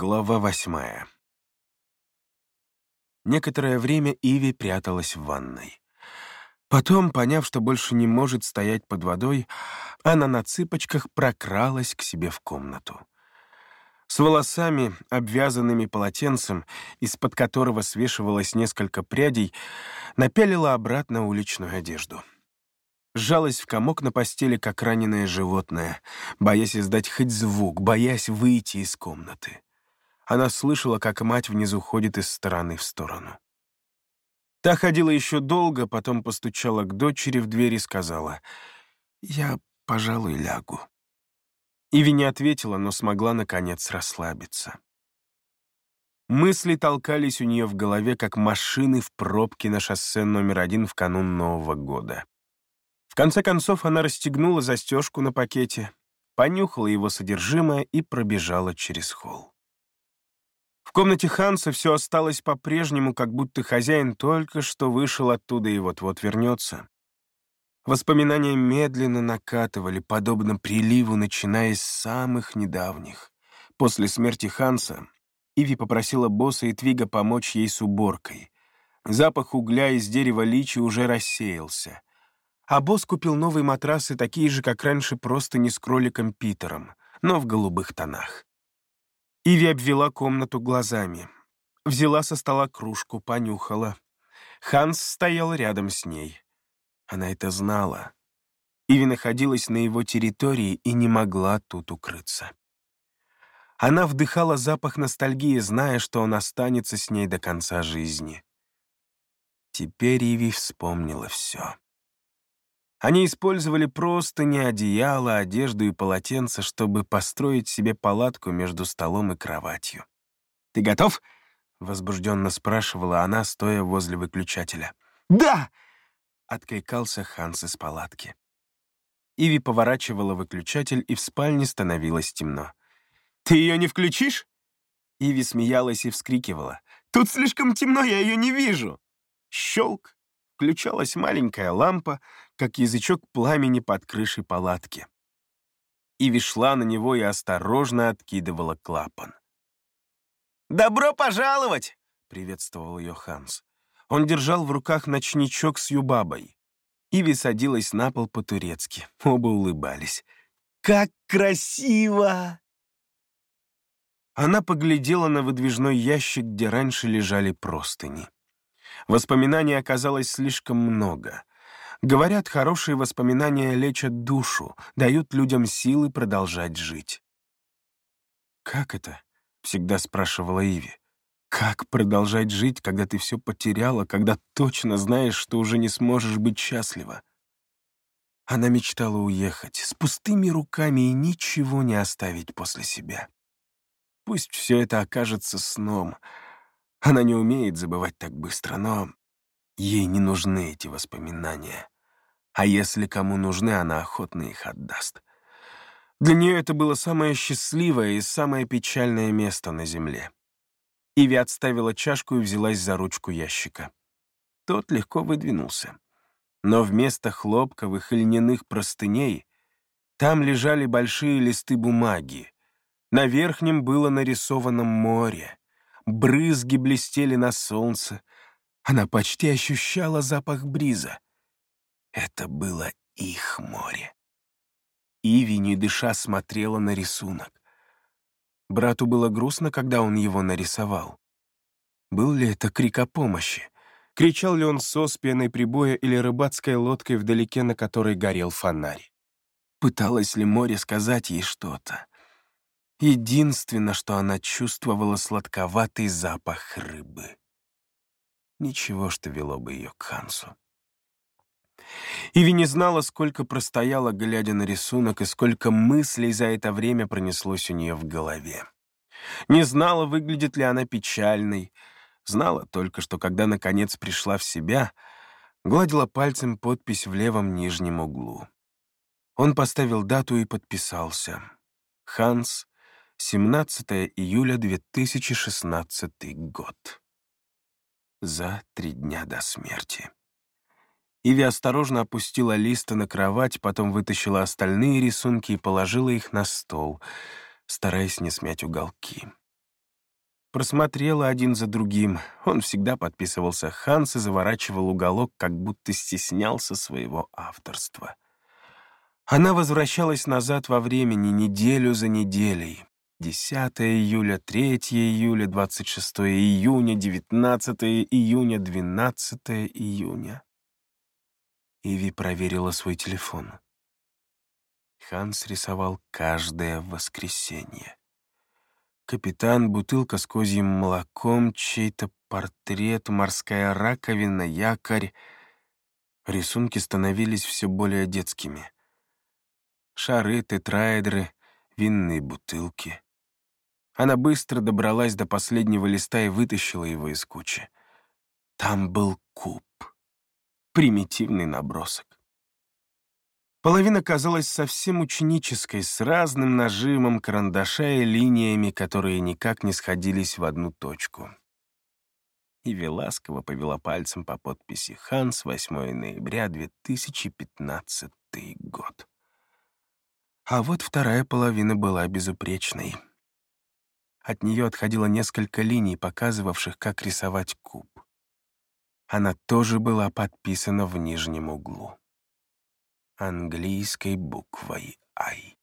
Глава восьмая. Некоторое время Иви пряталась в ванной. Потом, поняв, что больше не может стоять под водой, она на цыпочках прокралась к себе в комнату. С волосами, обвязанными полотенцем, из-под которого свешивалось несколько прядей, напялила обратно уличную одежду. Сжалась в комок на постели, как раненое животное, боясь издать хоть звук, боясь выйти из комнаты. Она слышала, как мать внизу ходит из стороны в сторону. Та ходила еще долго, потом постучала к дочери в дверь и сказала, «Я, пожалуй, лягу». Иви не ответила, но смогла, наконец, расслабиться. Мысли толкались у нее в голове, как машины в пробке на шоссе номер один в канун Нового года. В конце концов, она расстегнула застежку на пакете, понюхала его содержимое и пробежала через холл. Комнате Ханса все осталось по-прежнему, как будто хозяин только что вышел оттуда и вот-вот вернется. Воспоминания медленно накатывали, подобно приливу, начиная с самых недавних. После смерти Ханса Иви попросила босса и Твига помочь ей с уборкой. Запах угля из дерева личи уже рассеялся. А босс купил новые матрасы, такие же, как раньше, просто не с кроликом Питером, но в голубых тонах. Иви обвела комнату глазами. Взяла со стола кружку, понюхала. Ханс стоял рядом с ней. Она это знала. Иви находилась на его территории и не могла тут укрыться. Она вдыхала запах ностальгии, зная, что он останется с ней до конца жизни. Теперь Иви вспомнила все. Они использовали просто не одеяло, одежду и полотенце, чтобы построить себе палатку между столом и кроватью. «Ты готов?» — возбужденно спрашивала она, стоя возле выключателя. «Да!» — откликался Ханс из палатки. Иви поворачивала выключатель, и в спальне становилось темно. «Ты ее не включишь?» Иви смеялась и вскрикивала. «Тут слишком темно, я ее не вижу!» Щелк! Включалась маленькая лампа, как язычок пламени под крышей палатки. Иви шла на него и осторожно откидывала клапан. «Добро пожаловать!» — приветствовал ее Ханс. Он держал в руках ночничок с юбабой. Иви садилась на пол по-турецки. Оба улыбались. «Как красиво!» Она поглядела на выдвижной ящик, где раньше лежали простыни. Воспоминаний оказалось слишком много. Говорят, хорошие воспоминания лечат душу, дают людям силы продолжать жить. «Как это?» — всегда спрашивала Иви. «Как продолжать жить, когда ты все потеряла, когда точно знаешь, что уже не сможешь быть счастлива?» Она мечтала уехать с пустыми руками и ничего не оставить после себя. Пусть все это окажется сном. Она не умеет забывать так быстро, но Ей не нужны эти воспоминания. А если кому нужны, она охотно их отдаст. Для нее это было самое счастливое и самое печальное место на земле. Иви отставила чашку и взялась за ручку ящика. Тот легко выдвинулся. Но вместо хлопковых и льняных простыней там лежали большие листы бумаги. На верхнем было нарисовано море. Брызги блестели на солнце, она почти ощущала запах бриза. Это было их море. Иви, не дыша, смотрела на рисунок. Брату было грустно, когда он его нарисовал. Был ли это крик о помощи? Кричал ли он со пеной прибоя или рыбацкой лодкой вдалеке, на которой горел фонарь? Пыталось ли море сказать ей что-то? Единственное, что она чувствовала, сладковатый запах рыбы. Ничего, что вело бы ее к Хансу. Иви не знала, сколько простояла, глядя на рисунок, и сколько мыслей за это время пронеслось у нее в голове. Не знала, выглядит ли она печальной. Знала только, что когда наконец пришла в себя, гладила пальцем подпись в левом нижнем углу. Он поставил дату и подписался. Ханс, 17 июля 2016 год за три дня до смерти. Иви осторожно опустила листы на кровать, потом вытащила остальные рисунки и положила их на стол, стараясь не смять уголки. Просмотрела один за другим. Он всегда подписывался Ханс и заворачивал уголок, как будто стеснялся своего авторства. Она возвращалась назад во времени неделю за неделей. 10 июля, 3 июля, 26 июня, 19 июня, 12 июня. Иви проверила свой телефон. Ханс рисовал каждое воскресенье. Капитан, бутылка с козьим молоком, чей-то портрет, морская раковина, якорь. Рисунки становились все более детскими. Шары, тетраэдры, винные бутылки. Она быстро добралась до последнего листа и вытащила его из кучи. Там был куб. Примитивный набросок. Половина казалась совсем ученической, с разным нажимом карандаша и линиями, которые никак не сходились в одну точку. И ласково повела пальцем по подписи «Ханс, 8 ноября 2015 год». А вот вторая половина была безупречной. От нее отходило несколько линий, показывавших, как рисовать куб. Она тоже была подписана в нижнем углу английской буквой «I».